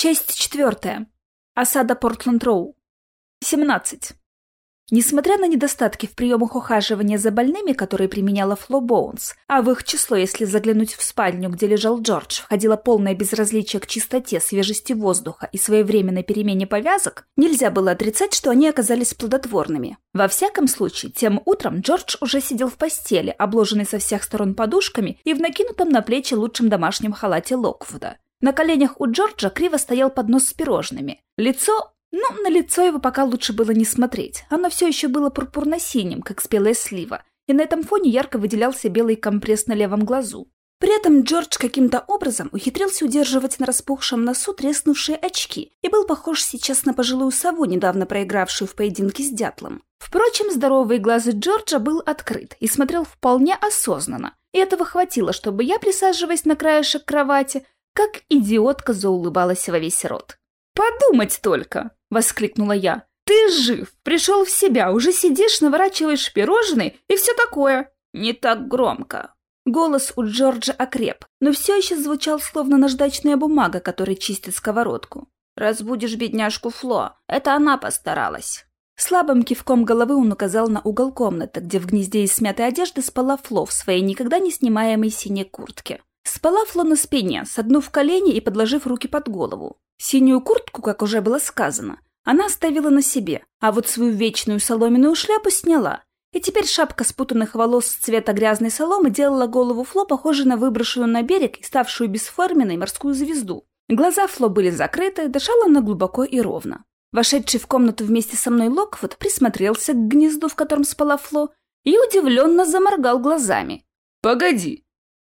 Часть четвертая. Осада Портленд-Роу. 17. Несмотря на недостатки в приемах ухаживания за больными, которые применяла Фло Боунс, а в их число, если заглянуть в спальню, где лежал Джордж, входило полное безразличие к чистоте, свежести воздуха и своевременной перемене повязок, нельзя было отрицать, что они оказались плодотворными. Во всяком случае, тем утром Джордж уже сидел в постели, обложенный со всех сторон подушками и в накинутом на плечи лучшем домашнем халате Локвуда. На коленях у Джорджа криво стоял поднос с пирожными. Лицо ну, на лицо его пока лучше было не смотреть. Оно все еще было пурпурно-синим, как спелая слива, и на этом фоне ярко выделялся белый компресс на левом глазу. При этом Джордж каким-то образом ухитрился удерживать на распухшем носу треснувшие очки и был похож сейчас на пожилую сову, недавно проигравшую в поединке с дятлом. Впрочем, здоровый глаз Джорджа был открыт и смотрел вполне осознанно, и этого хватило, чтобы я, присаживаясь на краешек кровати, как идиотка заулыбалась во весь рот. «Подумать только!» — воскликнула я. «Ты жив, пришел в себя, уже сидишь, наворачиваешь пирожные и все такое!» «Не так громко!» Голос у Джорджа окреп, но все еще звучал словно наждачная бумага, которой чистит сковородку. «Разбудишь бедняжку Фло, это она постаралась!» Слабым кивком головы он указал на угол комнаты, где в гнезде из смятой одежды спала Фло в своей никогда не снимаемой синей куртке. Спала Фло на спине, согнув колени и подложив руки под голову. Синюю куртку, как уже было сказано, она оставила на себе, а вот свою вечную соломенную шляпу сняла. И теперь шапка спутанных волос цвета грязной соломы делала голову Фло похожей на выброшенную на берег и ставшую бесформенной морскую звезду. Глаза Фло были закрыты, дышала она глубоко и ровно. Вошедший в комнату вместе со мной Локвуд присмотрелся к гнезду, в котором спала Фло, и удивленно заморгал глазами. «Погоди,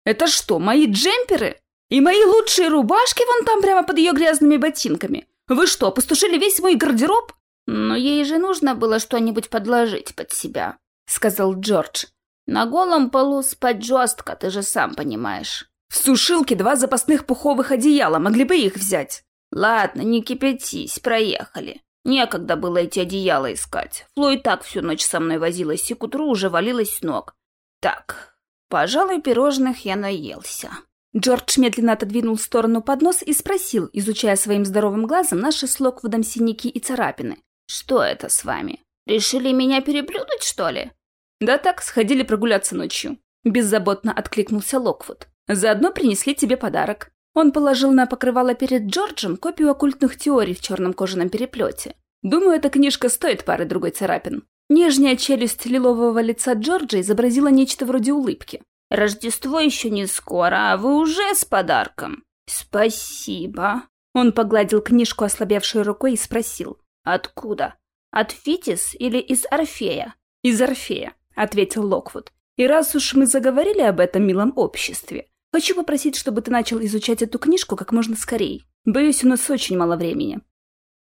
это что, мои джемперы? И мои лучшие рубашки вон там прямо под ее грязными ботинками? Вы что, пустушили весь мой гардероб? Но ей же нужно было что-нибудь подложить под себя, сказал Джордж. На голом полу спать жестко, ты же сам понимаешь. В сушилке два запасных пуховых одеяла, могли бы их взять. Ладно, не кипятись, проехали. Некогда было эти одеяла искать. Фло и так всю ночь со мной возилась и к утру уже валилась с ног. Так, пожалуй, пирожных я наелся. Джордж медленно отодвинул в сторону поднос и спросил, изучая своим здоровым глазом наши с Локвудом синяки и царапины. «Что это с вами? Решили меня переблюдать, что ли?» «Да так, сходили прогуляться ночью», — беззаботно откликнулся Локвуд. «Заодно принесли тебе подарок». Он положил на покрывало перед Джорджем копию оккультных теорий в черном кожаном переплете. «Думаю, эта книжка стоит пары другой царапин». Нижняя челюсть лилового лица Джорджа изобразила нечто вроде улыбки. Рождество еще не скоро, а вы уже с подарком. Спасибо. Он погладил книжку ослабевшей рукой и спросил. Откуда? От Фитис или из Орфея? Из Орфея, ответил Локвуд. И раз уж мы заговорили об этом милом обществе, хочу попросить, чтобы ты начал изучать эту книжку как можно скорее. Боюсь, у нас очень мало времени.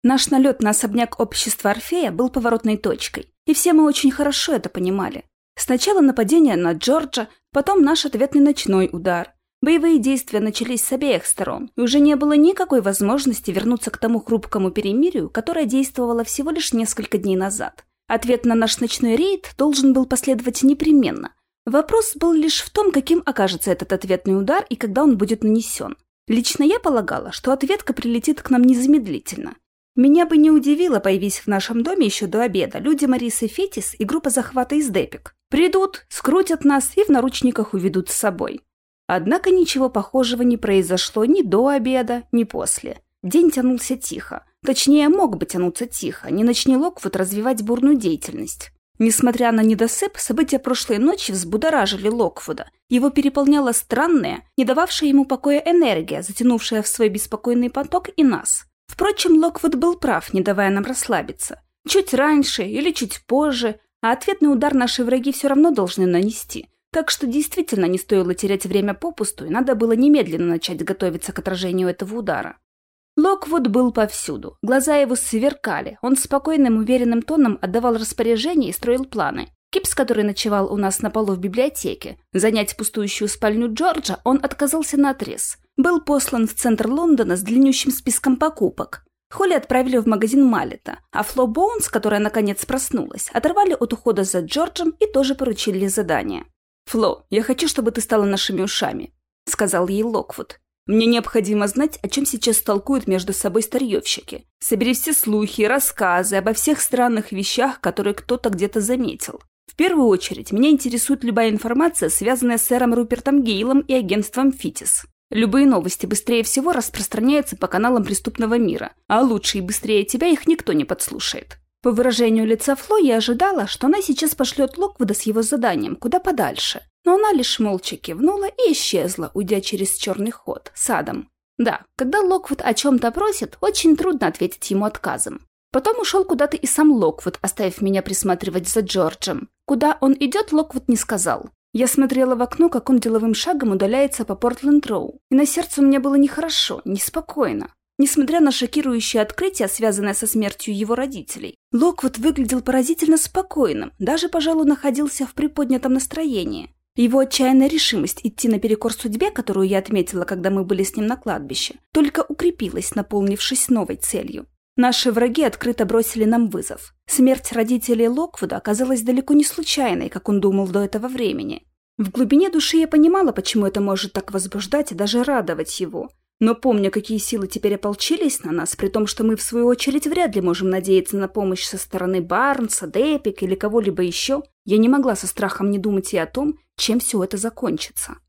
Наш налет на особняк общества Орфея был поворотной точкой, и все мы очень хорошо это понимали. Сначала нападение на Джорджа, потом наш ответный ночной удар. Боевые действия начались с обеих сторон, и уже не было никакой возможности вернуться к тому хрупкому перемирию, которое действовало всего лишь несколько дней назад. Ответ на наш ночной рейд должен был последовать непременно. Вопрос был лишь в том, каким окажется этот ответный удар и когда он будет нанесен. Лично я полагала, что ответка прилетит к нам незамедлительно. Меня бы не удивило, появись в нашем доме еще до обеда люди Марисы Фетис и группа захвата из Депик. Придут, скрутят нас и в наручниках уведут с собой. Однако ничего похожего не произошло ни до обеда, ни после. День тянулся тихо. Точнее, мог бы тянуться тихо, не начни Локвуд развивать бурную деятельность. Несмотря на недосып, события прошлой ночи взбудоражили Локвуда. Его переполняла странная, не дававшая ему покоя энергия, затянувшая в свой беспокойный поток и нас. Впрочем, Локвуд был прав, не давая нам расслабиться. Чуть раньше или чуть позже, а ответный удар наши враги все равно должны нанести. Так что действительно не стоило терять время попусту, и надо было немедленно начать готовиться к отражению этого удара. Локвуд был повсюду. Глаза его сверкали. Он спокойным, уверенным тоном отдавал распоряжения и строил планы. Кипс, который ночевал у нас на полу в библиотеке, занять пустующую спальню Джорджа, он отказался на отрез. Был послан в центр Лондона с длиннющим списком покупок. Холли отправили в магазин Малета, а Фло Боунс, которая наконец проснулась, оторвали от ухода за Джорджем и тоже поручили задание. «Фло, я хочу, чтобы ты стала нашими ушами», — сказал ей Локвуд. Мне необходимо знать, о чем сейчас толкуют между собой старьевщики. Собери все слухи, рассказы обо всех странных вещах, которые кто-то где-то заметил. В первую очередь, меня интересует любая информация, связанная с сэром Рупертом Гейлом и агентством «Фитис». Любые новости быстрее всего распространяются по каналам преступного мира, а лучше и быстрее тебя их никто не подслушает. По выражению лица Фло я ожидала, что она сейчас пошлет Локвуда с его заданием куда подальше, но она лишь молча кивнула и исчезла, уйдя через черный ход, садом. Да, когда Локвуд о чем-то просит, очень трудно ответить ему отказом. Потом ушел куда-то и сам Локвуд, оставив меня присматривать за Джорджем. Куда он идет, Локвуд не сказал. Я смотрела в окно, как он деловым шагом удаляется по Портленд-Роу, и на сердце у меня было нехорошо, неспокойно. Несмотря на шокирующее открытие, связанное со смертью его родителей, Локвуд выглядел поразительно спокойным, даже, пожалуй, находился в приподнятом настроении. Его отчаянная решимость идти наперекор судьбе, которую я отметила, когда мы были с ним на кладбище, только укрепилась, наполнившись новой целью. Наши враги открыто бросили нам вызов. Смерть родителей Локвуда оказалась далеко не случайной, как он думал до этого времени. В глубине души я понимала, почему это может так возбуждать и даже радовать его. Но помня, какие силы теперь ополчились на нас, при том, что мы, в свою очередь, вряд ли можем надеяться на помощь со стороны Барнса, Депик или кого-либо еще, я не могла со страхом не думать и о том, чем все это закончится.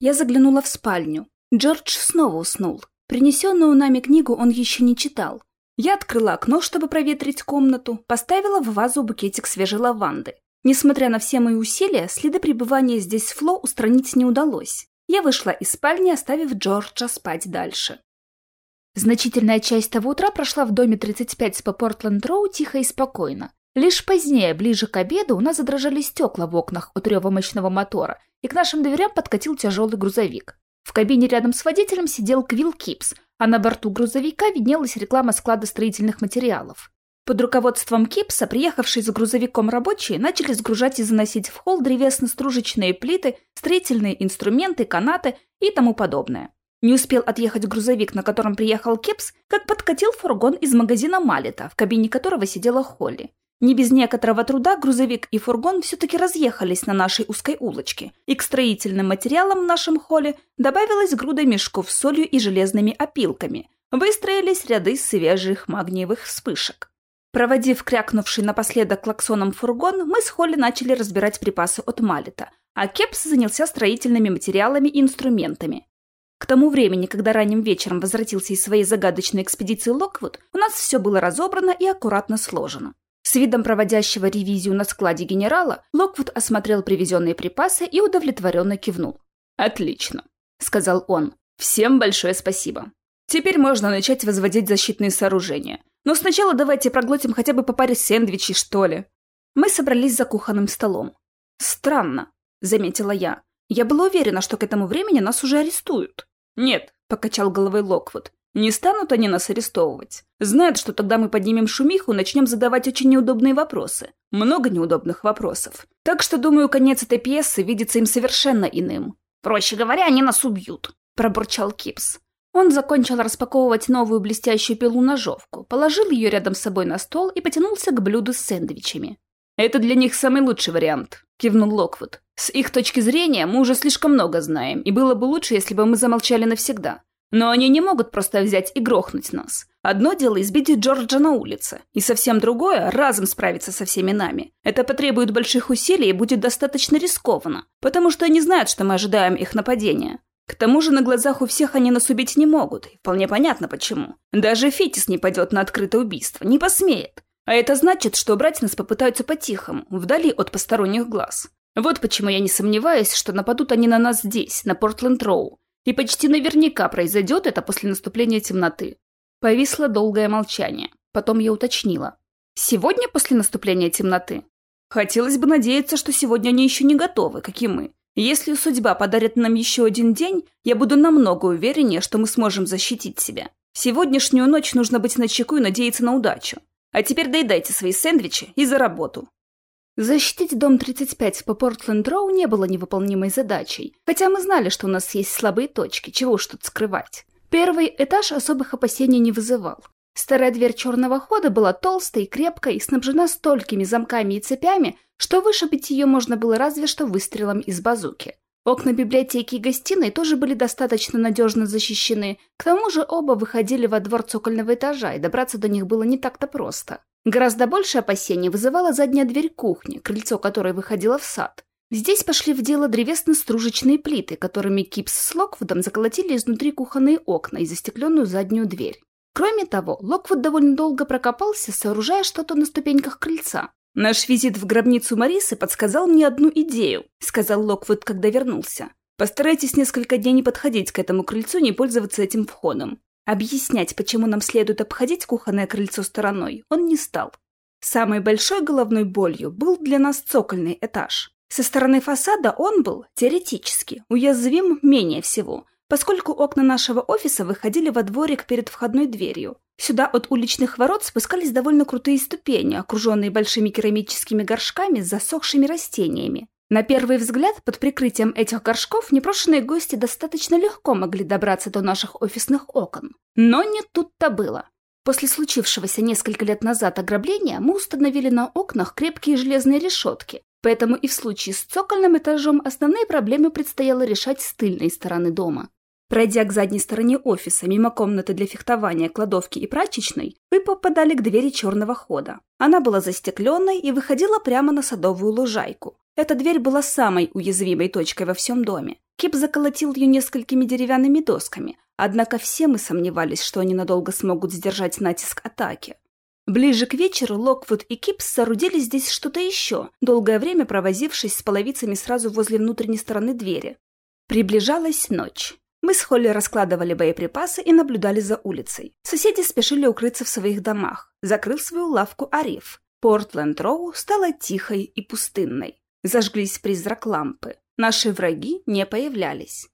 Я заглянула в спальню. Джордж снова уснул. Принесенную нами книгу он еще не читал. Я открыла окно, чтобы проветрить комнату, поставила в вазу букетик свежей лаванды. Несмотря на все мои усилия, следы пребывания здесь Фло устранить не удалось. Я вышла из спальни, оставив Джорджа спать дальше. Значительная часть того утра прошла в доме 35 по Портленд-Роу тихо и спокойно. Лишь позднее, ближе к обеду, у нас задрожали стекла в окнах от рева мощного мотора, и к нашим дверям подкатил тяжелый грузовик. В кабине рядом с водителем сидел Квилл Кипс, а на борту грузовика виднелась реклама склада строительных материалов. Под руководством Кипса, приехавшие за грузовиком рабочие, начали сгружать и заносить в холл древесно-стружечные плиты, строительные инструменты, канаты и тому подобное. Не успел отъехать грузовик, на котором приехал Кипс, как подкатил фургон из магазина Малета, в кабине которого сидела Холли. Не без некоторого труда грузовик и фургон все-таки разъехались на нашей узкой улочке, и к строительным материалам в нашем холле добавилась груда мешков с солью и железными опилками. Выстроились ряды свежих магниевых вспышек. Проводив крякнувший напоследок клаксоном фургон, мы с Холли начали разбирать припасы от Малета, а Кепс занялся строительными материалами и инструментами. К тому времени, когда ранним вечером возвратился из своей загадочной экспедиции Локвуд, у нас все было разобрано и аккуратно сложено. С видом проводящего ревизию на складе генерала, Локвуд осмотрел привезенные припасы и удовлетворенно кивнул. «Отлично», — сказал он. «Всем большое спасибо. Теперь можно начать возводить защитные сооружения. Но сначала давайте проглотим хотя бы по паре сэндвичей, что ли». Мы собрались за кухонным столом. «Странно», — заметила я. «Я была уверена, что к этому времени нас уже арестуют». «Нет», — покачал головой Локвуд. Не станут они нас арестовывать. Знают, что тогда мы поднимем шумиху начнем задавать очень неудобные вопросы. Много неудобных вопросов. Так что, думаю, конец этой пьесы видится им совершенно иным. Проще говоря, они нас убьют, пробурчал Кипс. Он закончил распаковывать новую блестящую пилу-ножовку, положил ее рядом с собой на стол и потянулся к блюду с сэндвичами. «Это для них самый лучший вариант», — кивнул Локвуд. «С их точки зрения мы уже слишком много знаем, и было бы лучше, если бы мы замолчали навсегда. Но они не могут просто взять и грохнуть нас. Одно дело избить Джорджа на улице, и совсем другое – разом справиться со всеми нами. Это потребует больших усилий и будет достаточно рискованно, потому что они знают, что мы ожидаем их нападения. К тому же на глазах у всех они нас убить не могут, и вполне понятно почему. Даже Фетис не пойдет на открытое убийство, не посмеет. А это значит, что брать нас попытаются по-тихому, вдали от посторонних глаз. Вот почему я не сомневаюсь, что нападут они на нас здесь, на Портленд-Роу, и почти наверняка произойдет это после наступления темноты. Повисло долгое молчание. Потом я уточнила. Сегодня после наступления темноты? Хотелось бы надеяться, что сегодня они еще не готовы, как и мы. Если судьба подарит нам еще один день, я буду намного увереннее, что мы сможем защитить себя. Сегодняшнюю ночь нужно быть начеку и надеяться на удачу. А теперь доедайте свои сэндвичи и за работу. Защитить дом 35 по Портленд-Роу не было невыполнимой задачей, хотя мы знали, что у нас есть слабые точки, чего уж тут скрывать. Первый этаж особых опасений не вызывал. Старая дверь черного хода была толстой, крепкой и снабжена столькими замками и цепями, что вышибить ее можно было разве что выстрелом из базуки. Окна библиотеки и гостиной тоже были достаточно надежно защищены, к тому же оба выходили во двор цокольного этажа, и добраться до них было не так-то просто. Гораздо больше опасений вызывала задняя дверь кухни, крыльцо которой выходило в сад. Здесь пошли в дело древесно-стружечные плиты, которыми Кипс с Локвудом заколотили изнутри кухонные окна и застекленную заднюю дверь. Кроме того, Локвуд довольно долго прокопался, сооружая что-то на ступеньках крыльца. «Наш визит в гробницу Марисы подсказал мне одну идею», — сказал Локвуд, когда вернулся. «Постарайтесь несколько дней не подходить к этому крыльцу, не пользоваться этим входом». Объяснять, почему нам следует обходить кухонное крыльцо стороной, он не стал. Самой большой головной болью был для нас цокольный этаж. Со стороны фасада он был, теоретически, уязвим менее всего, поскольку окна нашего офиса выходили во дворик перед входной дверью, Сюда от уличных ворот спускались довольно крутые ступени, окруженные большими керамическими горшками с засохшими растениями. На первый взгляд, под прикрытием этих горшков непрошенные гости достаточно легко могли добраться до наших офисных окон. Но не тут-то было. После случившегося несколько лет назад ограбления мы установили на окнах крепкие железные решетки, поэтому и в случае с цокольным этажом основные проблемы предстояло решать с тыльной стороны дома. Пройдя к задней стороне офиса, мимо комнаты для фехтования, кладовки и прачечной, вы попадали к двери черного хода. Она была застекленной и выходила прямо на садовую лужайку. Эта дверь была самой уязвимой точкой во всем доме. Кип заколотил ее несколькими деревянными досками, однако все мы сомневались, что они надолго смогут сдержать натиск атаки. Ближе к вечеру Локвуд и Кипс соорудили здесь что-то еще, долгое время провозившись с половицами сразу возле внутренней стороны двери. Приближалась ночь. Мы с Холли раскладывали боеприпасы и наблюдали за улицей. Соседи спешили укрыться в своих домах, закрыв свою лавку Ариф. Портленд-Роу стала тихой и пустынной. Зажглись призрак лампы. Наши враги не появлялись.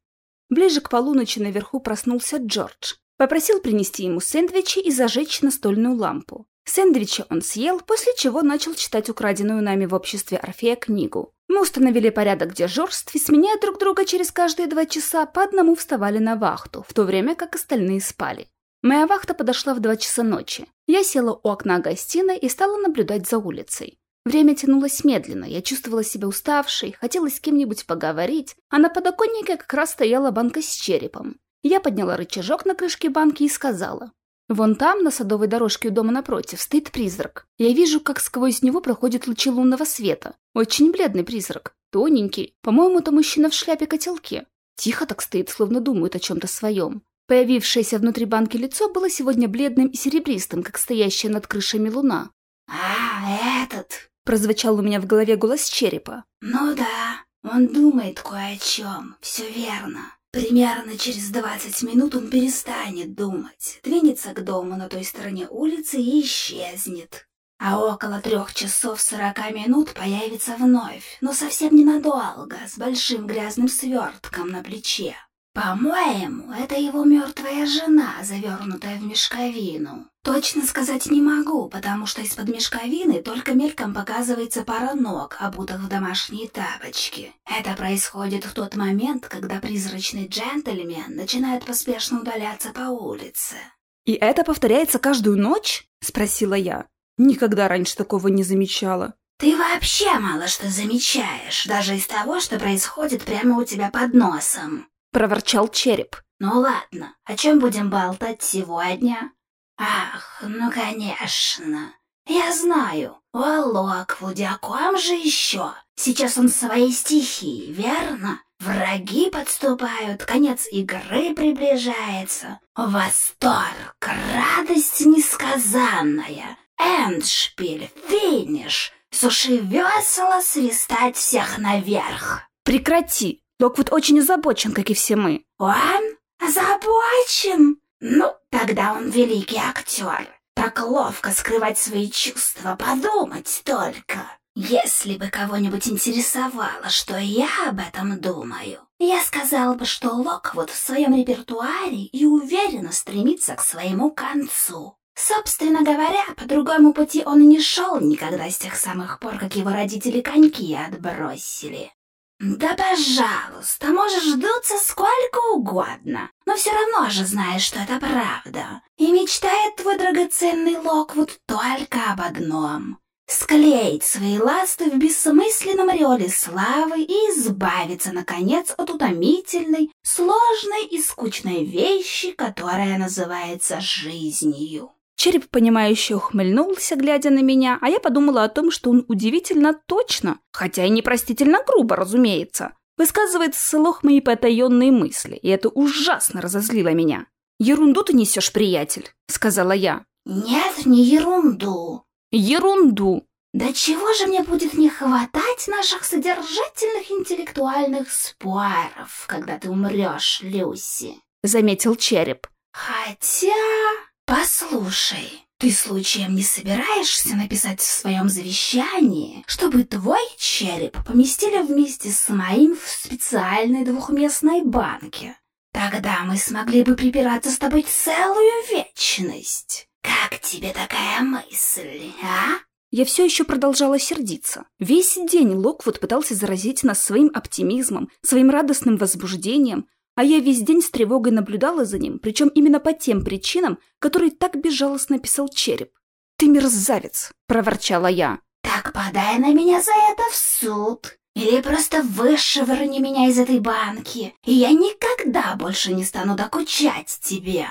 Ближе к полуночи наверху проснулся Джордж. Попросил принести ему сэндвичи и зажечь настольную лампу. Сэндвичи он съел, после чего начал читать украденную нами в обществе Орфея книгу. Мы установили порядок дежурств и, сменяя друг друга через каждые два часа, по одному вставали на вахту, в то время как остальные спали. Моя вахта подошла в два часа ночи. Я села у окна гостиной и стала наблюдать за улицей. Время тянулось медленно, я чувствовала себя уставшей, хотелось с кем-нибудь поговорить, а на подоконнике как раз стояла банка с черепом. Я подняла рычажок на крышке банки и сказала, Вон там, на садовой дорожке у дома напротив, стоит призрак. Я вижу, как сквозь него проходят лучи лунного света. Очень бледный призрак. Тоненький. По-моему, это мужчина в шляпе-котелке. Тихо так стоит, словно думает о чем-то своем. Появившееся внутри банки лицо было сегодня бледным и серебристым, как стоящая над крышами луна. «А, этот!» — прозвучал у меня в голове голос черепа. «Ну да, он думает кое о чем, все верно. Примерно через двадцать минут он перестанет думать, двинется к дому на той стороне улицы и исчезнет. А около трех часов сорока минут появится вновь, но совсем ненадолго, с большим грязным свертком на плече. По-моему, это его мертвая жена, завернутая в мешковину. Точно сказать не могу, потому что из-под мешковины только мельком показывается пара ног, обутых в домашние тапочки. Это происходит в тот момент, когда призрачный джентльмен начинает поспешно удаляться по улице. «И это повторяется каждую ночь?» — спросила я. Никогда раньше такого не замечала. «Ты вообще мало что замечаешь, даже из того, что происходит прямо у тебя под носом», — проворчал череп. «Ну ладно, о чем будем болтать сегодня?» «Ах, ну конечно. Я знаю. О, Локвуде, о ком же еще? Сейчас он свои стихи, верно? Враги подступают, конец игры приближается. Восторг, радость несказанная. Эндшпиль, финиш. Суши весело свистать всех наверх. Прекрати. Локвуд очень озабочен, как и все мы. Он? Озабочен? Ну, тогда он великий актер. Так ловко скрывать свои чувства, подумать только. Если бы кого-нибудь интересовало, что я об этом думаю, я сказал бы, что Локвуд в своем репертуаре и уверенно стремится к своему концу. Собственно говоря, по другому пути он не шел никогда с тех самых пор, как его родители коньки отбросили. «Да, пожалуйста, можешь дуться сколько угодно, но все равно же знаешь, что это правда. И мечтает твой драгоценный Локвуд только об одном. склеить свои ласты в бессмысленном ореоле славы и избавиться, наконец, от утомительной, сложной и скучной вещи, которая называется жизнью. Череп, понимающе ухмыльнулся, глядя на меня, а я подумала о том, что он удивительно точно, хотя и непростительно грубо, разумеется, высказывает вслух мои потаенные мысли, и это ужасно разозлило меня. «Ерунду ты несешь, приятель», — сказала я. «Нет, не ерунду». «Ерунду». «Да чего же мне будет не хватать наших содержательных интеллектуальных споров, когда ты умрешь, Люси?» — заметил череп. «Хотя...» «Послушай, ты случаем не собираешься написать в своем завещании, чтобы твой череп поместили вместе с моим в специальной двухместной банке? Тогда мы смогли бы припираться с тобой целую вечность. Как тебе такая мысль, а?» Я все еще продолжала сердиться. Весь день Локвуд пытался заразить нас своим оптимизмом, своим радостным возбуждением, а я весь день с тревогой наблюдала за ним, причем именно по тем причинам, которые так безжалостно писал череп. «Ты мерзавец!» – проворчала я. «Так подай на меня за это в суд!» Или просто вышвырни меня из этой банки, и я никогда больше не стану докучать тебе.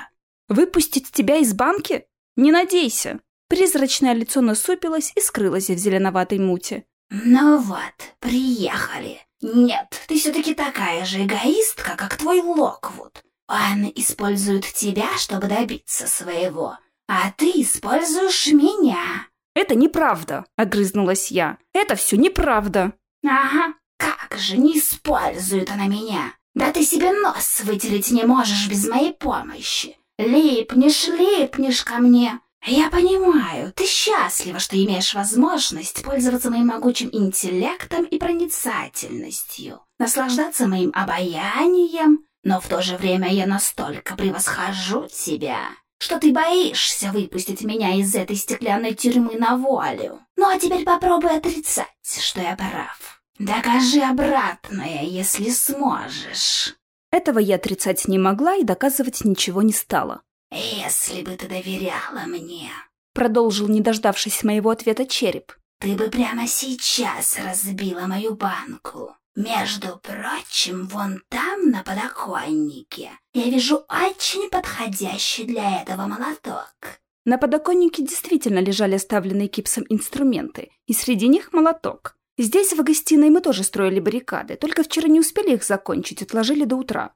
Выпустить тебя из банки? Не надейся. Призрачное лицо насупилось и скрылось в зеленоватой муте. Ну вот, приехали. Нет, ты все-таки такая же эгоистка, как твой Локвуд. Он использует тебя, чтобы добиться своего, а ты используешь меня. Это неправда, огрызнулась я. Это все неправда. Ага, как же не использует она меня. Да ты себе нос вытереть не можешь без моей помощи. Липнешь, липнешь ко мне. «Я понимаю, ты счастлива, что имеешь возможность пользоваться моим могучим интеллектом и проницательностью, наслаждаться моим обаянием, но в то же время я настолько превосхожу тебя, что ты боишься выпустить меня из этой стеклянной тюрьмы на волю. Ну а теперь попробуй отрицать, что я прав. Докажи обратное, если сможешь». Этого я отрицать не могла и доказывать ничего не стала. «Если бы ты доверяла мне», — продолжил, не дождавшись моего ответа, череп, «ты бы прямо сейчас разбила мою банку. Между прочим, вон там, на подоконнике, я вижу очень подходящий для этого молоток». На подоконнике действительно лежали оставленные кипсом инструменты, и среди них молоток. Здесь, в гостиной, мы тоже строили баррикады, только вчера не успели их закончить, отложили до утра.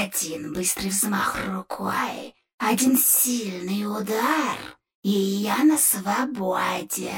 Один быстрый взмах рукой, один сильный удар, и я на свободе.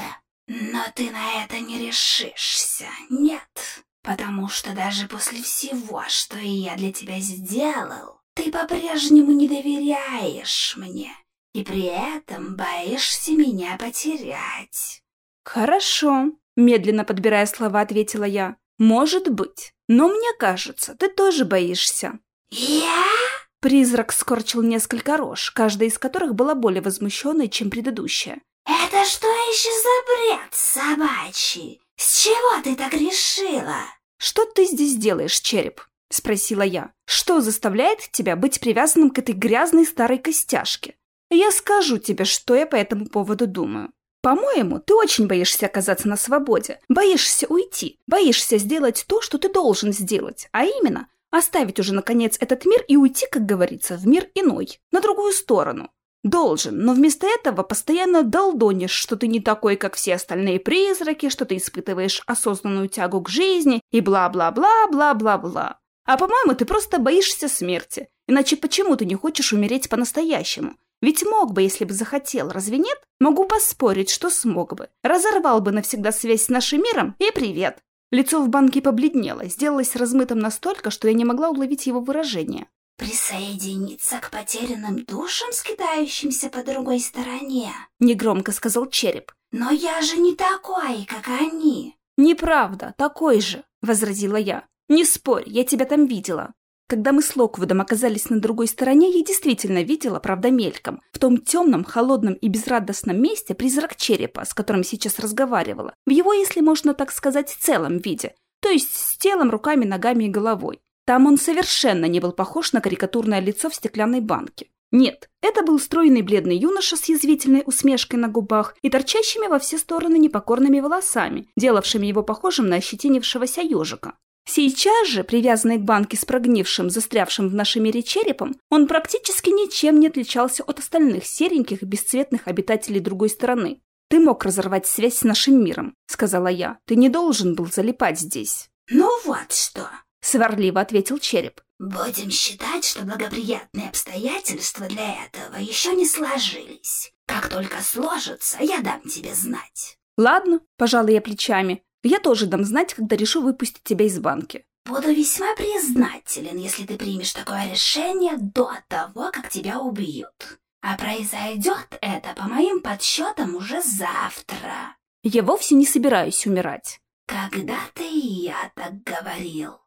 Но ты на это не решишься, нет. Потому что даже после всего, что я для тебя сделал, ты по-прежнему не доверяешь мне и при этом боишься меня потерять. Хорошо, медленно подбирая слова, ответила я. Может быть, но мне кажется, ты тоже боишься. Я? Призрак скорчил несколько рож, каждая из которых была более возмущенной, чем предыдущая. «Это что еще за бред собачий? С чего ты так решила?» «Что ты здесь делаешь, череп?» — спросила я. «Что заставляет тебя быть привязанным к этой грязной старой костяшке? Я скажу тебе, что я по этому поводу думаю. По-моему, ты очень боишься оказаться на свободе, боишься уйти, боишься сделать то, что ты должен сделать, а именно Оставить уже, наконец, этот мир и уйти, как говорится, в мир иной, на другую сторону. Должен, но вместо этого постоянно долдонишь, что ты не такой, как все остальные призраки, что ты испытываешь осознанную тягу к жизни и бла-бла-бла-бла-бла-бла. А по-моему, ты просто боишься смерти. Иначе почему ты не хочешь умереть по-настоящему? Ведь мог бы, если бы захотел, разве нет? Могу поспорить, что смог бы. Разорвал бы навсегда связь с нашим миром и привет. Лицо в банке побледнело, сделалось размытым настолько, что я не могла уловить его выражение. «Присоединиться к потерянным душам, скитающимся по другой стороне», — негромко сказал череп. «Но я же не такой, как они». «Неправда, такой же», — возразила я. «Не спорь, я тебя там видела». Когда мы с Локвудом оказались на другой стороне, я действительно видела, правда мельком, в том темном, холодном и безрадостном месте призрак черепа, с которым сейчас разговаривала, в его, если можно так сказать, целом виде, то есть с телом, руками, ногами и головой. Там он совершенно не был похож на карикатурное лицо в стеклянной банке. Нет, это был стройный бледный юноша с язвительной усмешкой на губах и торчащими во все стороны непокорными волосами, делавшими его похожим на ощетинившегося ежика. Сейчас же, привязанный к банке с прогнившим, застрявшим в нашем мире черепом, он практически ничем не отличался от остальных сереньких, бесцветных обитателей другой стороны. «Ты мог разорвать связь с нашим миром», — сказала я. «Ты не должен был залипать здесь». «Ну вот что», — сварливо ответил череп. «Будем считать, что благоприятные обстоятельства для этого еще не сложились. Как только сложатся, я дам тебе знать». «Ладно», — пожалуй я плечами. «Я тоже дам знать, когда решу выпустить тебя из банки». «Буду весьма признателен, если ты примешь такое решение до того, как тебя убьют. А произойдет это, по моим подсчетам, уже завтра». «Я вовсе не собираюсь умирать». «Когда-то и я так говорил».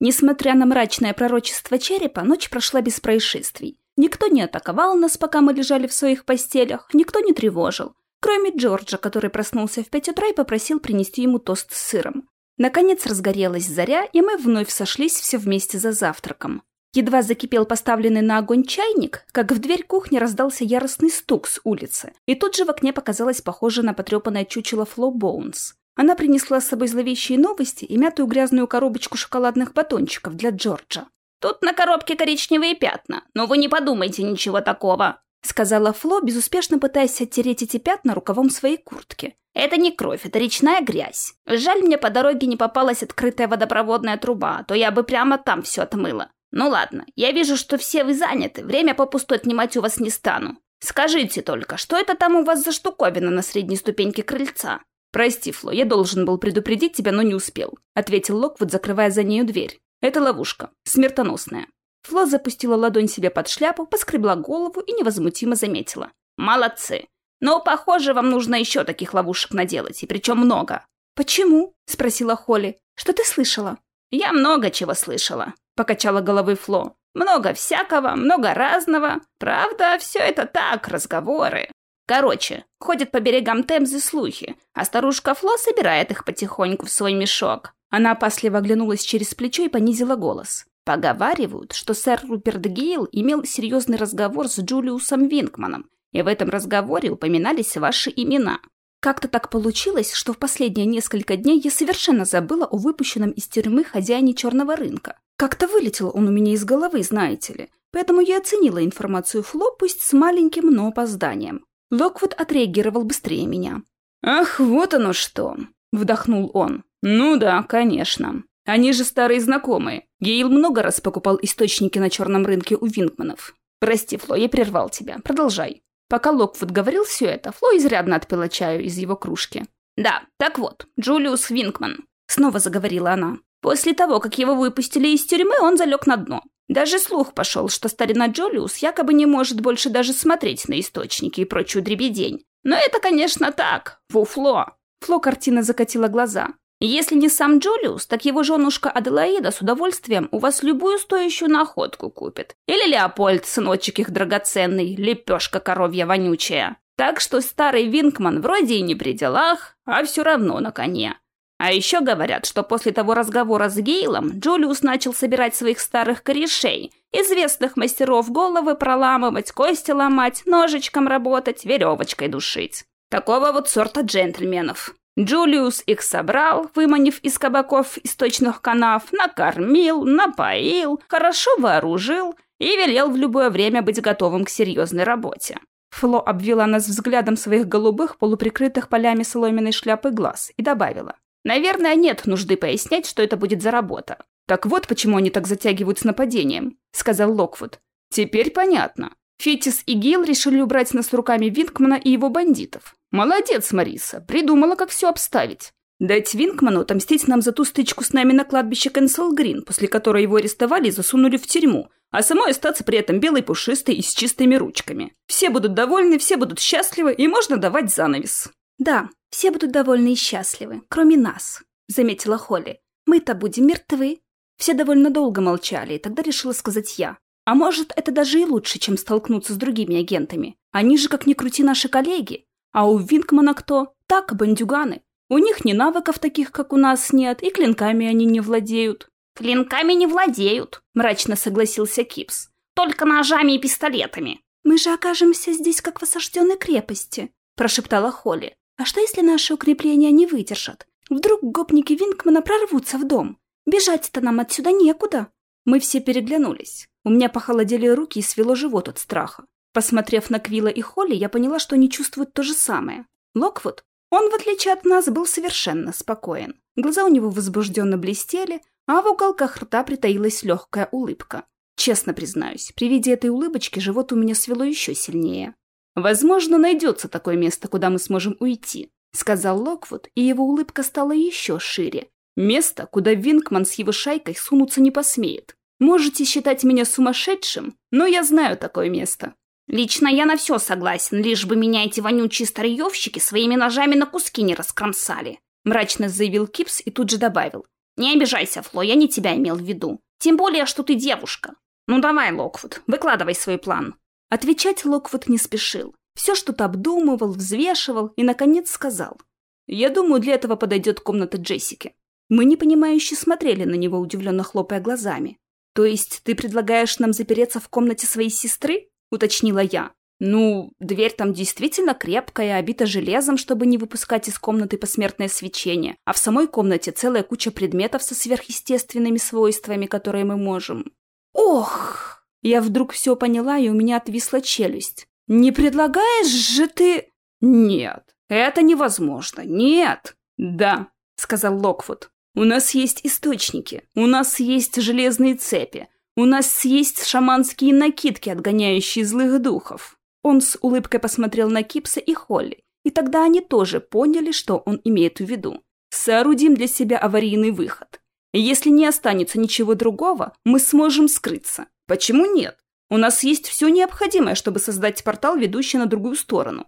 Несмотря на мрачное пророчество черепа, ночь прошла без происшествий. Никто не атаковал нас, пока мы лежали в своих постелях, никто не тревожил, кроме Джорджа, который проснулся в пять утра и попросил принести ему тост с сыром. Наконец разгорелась заря, и мы вновь сошлись все вместе за завтраком. Едва закипел поставленный на огонь чайник, как в дверь кухни раздался яростный стук с улицы, и тут же в окне показалось похоже на потрепанное чучело Фло Боунс. Она принесла с собой зловещие новости и мятую грязную коробочку шоколадных батончиков для Джорджа. «Тут на коробке коричневые пятна, но вы не подумайте ничего такого», сказала Фло, безуспешно пытаясь оттереть эти пятна рукавом своей куртки. «Это не кровь, это речная грязь. Жаль, мне по дороге не попалась открытая водопроводная труба, а то я бы прямо там все отмыла. Ну ладно, я вижу, что все вы заняты, время попустой отнимать у вас не стану. Скажите только, что это там у вас за штуковина на средней ступеньке крыльца?» «Прости, Фло, я должен был предупредить тебя, но не успел», — ответил Локвуд, закрывая за нею дверь. «Это ловушка. Смертоносная». Фло запустила ладонь себе под шляпу, поскребла голову и невозмутимо заметила. «Молодцы! Но, похоже, вам нужно еще таких ловушек наделать, и причем много». «Почему?» — спросила Холли. «Что ты слышала?» «Я много чего слышала», — покачала головой Фло. «Много всякого, много разного. Правда, все это так, разговоры. Короче, ходят по берегам Темзы слухи, а старушка Фло собирает их потихоньку в свой мешок. Она опасливо оглянулась через плечо и понизила голос. Поговаривают, что сэр Руперт Гейл имел серьезный разговор с Джулиусом Винкманом, и в этом разговоре упоминались ваши имена. Как-то так получилось, что в последние несколько дней я совершенно забыла о выпущенном из тюрьмы хозяине черного рынка. Как-то вылетел он у меня из головы, знаете ли. Поэтому я оценила информацию Фло, пусть с маленьким, но опозданием. Локвуд отреагировал быстрее меня. «Ах, вот оно что!» — вдохнул он. «Ну да, конечно. Они же старые знакомые. Гейл много раз покупал источники на черном рынке у Винкманов. Прости, Фло, я прервал тебя. Продолжай». Пока Локвуд говорил все это, Фло изрядно отпила чаю из его кружки. «Да, так вот, Джулиус Винкман», — снова заговорила она. «После того, как его выпустили из тюрьмы, он залег на дно. Даже слух пошел, что старина Джолиус якобы не может больше даже смотреть на источники и прочую дребедень. Но это, конечно, так, фуфло. Фло картина закатила глаза. Если не сам Джолиус, так его женушка Аделаида с удовольствием у вас любую стоящую находку купит. Или Леопольд, сыночек их драгоценный, лепешка коровья вонючая. Так что старый Винкман вроде и не при делах, а все равно на коне. А еще говорят, что после того разговора с Гейлом Джулиус начал собирать своих старых корешей, известных мастеров головы проламывать, кости ломать, ножичком работать, веревочкой душить. Такого вот сорта джентльменов. Джулиус их собрал, выманив из кабаков источных канав, накормил, напоил, хорошо вооружил и велел в любое время быть готовым к серьезной работе. Фло обвела нас взглядом своих голубых, полуприкрытых полями соломенной шляпы глаз и добавила. Наверное, нет нужды пояснять, что это будет за работа. Так вот, почему они так затягивают с нападением, сказал Локвуд. Теперь понятно. Фетис и Гейл решили убрать нас руками Винкмана и его бандитов. Молодец, Мариса, придумала, как все обставить. Дать Винкману отомстить нам за ту стычку с нами на кладбище Кэнсел Грин, после которой его арестовали и засунули в тюрьму, а самой остаться при этом белой пушистой и с чистыми ручками. Все будут довольны, все будут счастливы, и можно давать занавес. Да, все будут довольны и счастливы, кроме нас, заметила Холли. Мы-то будем мертвы. Все довольно долго молчали, и тогда решила сказать я. А может, это даже и лучше, чем столкнуться с другими агентами. Они же, как ни крути, наши коллеги. А у Винкмана кто? Так, бандюганы. У них ни навыков таких, как у нас, нет, и клинками они не владеют. «Клинками не владеют», — мрачно согласился Кипс. только ножами и пистолетами. «Мы же окажемся здесь, как в осажденной крепости», — прошептала Холли. «А что, если наши укрепления не выдержат? Вдруг гопники Винкмана прорвутся в дом? Бежать-то нам отсюда некуда». Мы все переглянулись. У меня похолодели руки и свело живот от страха. Посмотрев на Квилла и Холли, я поняла, что они чувствуют то же самое. Локвуд, он, в отличие от нас, был совершенно спокоен. Глаза у него возбужденно блестели, а в уголках рта притаилась легкая улыбка. Честно признаюсь, при виде этой улыбочки живот у меня свело еще сильнее. «Возможно, найдется такое место, куда мы сможем уйти», — сказал Локвуд, и его улыбка стала еще шире. «Место, куда Винкман с его шайкой сунуться не посмеет. Можете считать меня сумасшедшим, но я знаю такое место». «Лично я на все согласен, лишь бы меня эти вонючие старьевщики своими ножами на куски не раскромсали», — мрачно заявил Кипс и тут же добавил. «Не обижайся, Фло, я не тебя имел в виду. Тем более, что ты девушка. Ну давай, Локвуд, выкладывай свой план». Отвечать Локвуд не спешил. Все что-то обдумывал, взвешивал и, наконец, сказал. «Я думаю, для этого подойдет комната Джессики». Мы непонимающе смотрели на него, удивленно хлопая глазами. «То есть ты предлагаешь нам запереться в комнате своей сестры?» — уточнила я. «Ну, дверь там действительно крепкая, обита железом, чтобы не выпускать из комнаты посмертное свечение, а в самой комнате целая куча предметов со сверхъестественными свойствами, которые мы можем...» «Ох!» Я вдруг все поняла, и у меня отвисла челюсть. «Не предлагаешь же ты...» «Нет, это невозможно, нет!» «Да», — сказал Локвуд. «У нас есть источники, у нас есть железные цепи, у нас есть шаманские накидки, отгоняющие злых духов. Он с улыбкой посмотрел на Кипса и Холли, и тогда они тоже поняли, что он имеет в виду. Соорудим для себя аварийный выход. Если не останется ничего другого, мы сможем скрыться. Почему нет? У нас есть все необходимое, чтобы создать портал, ведущий на другую сторону.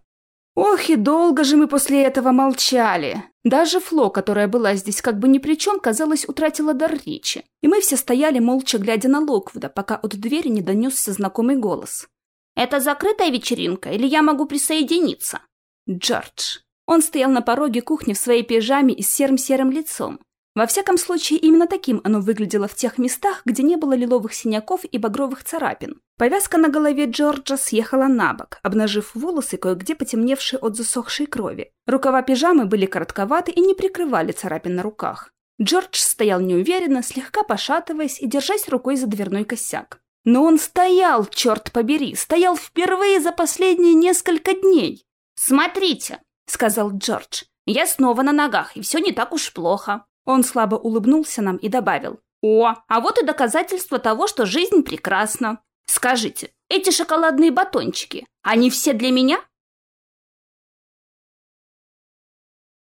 Ох, и долго же мы после этого молчали. Даже Фло, которая была здесь как бы ни при чем, казалось, утратила дар речи. И мы все стояли, молча глядя на Локвуда, пока от двери не донесся знакомый голос. Это закрытая вечеринка, или я могу присоединиться?» Джордж. Он стоял на пороге кухни в своей пижаме и с серым-серым лицом. Во всяком случае, именно таким оно выглядело в тех местах, где не было лиловых синяков и багровых царапин. Повязка на голове Джорджа съехала на бок, обнажив волосы, кое-где потемневшие от засохшей крови. Рукава пижамы были коротковаты и не прикрывали царапин на руках. Джордж стоял неуверенно, слегка пошатываясь и держась рукой за дверной косяк. Но он стоял, черт побери, стоял впервые за последние несколько дней. «Смотрите», — сказал Джордж, — «я снова на ногах, и все не так уж плохо». Он слабо улыбнулся нам и добавил. «О, а вот и доказательство того, что жизнь прекрасна. Скажите, эти шоколадные батончики, они все для меня?